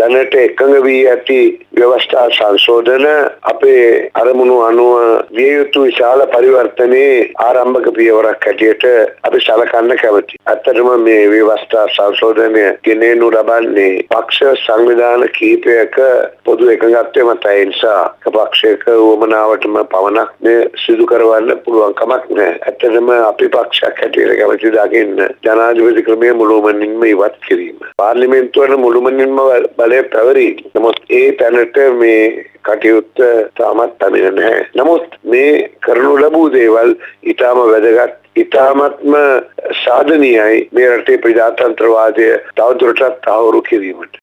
දැනට එකඟ වී ඇති ව්‍යවස්ථා සංශෝධන අපේ අරමුණු අනුව විය යුතු විශාල පරිවර්තනයේ ආරම්භක පියවරක් හැටියට අපි සලකන්න කැමති. ඇත්තටම මේ ව්‍යවස්ථා සංශෝධනය ගෙනෙනු ලබන්නේ පක්ෂ සංවිධාන කීපයක පොදු එකඟත්වය මතයි නිසා පක්ෂයක වුවමනාවටම පමණක් මේ සිදු කරවන්න පුළුවන් කමක් නෑ. ඇත්තටම අපි පක්ෂයක් හැටියට කැමති දකින්න ජනාධිපති ක්‍රමය මුළුමනින්ම ඉවත් කිරීම. පාර්ලිමේන්තුවට මුළුමනින්ම බලය පැවරී. නමුත් ඒ තැනට මේ කටයුත්ත තාමත් පැමිණ නැහැ. නමුත් මේ කරනු ලැබූ දේවල් ඊටාම වැදගත් ඉතාමත්ම සාධනීයයි මේ රටේ ප්‍රජාතන්ත්‍රවාදය තවදුරටත් තහවුරු කිරීමට.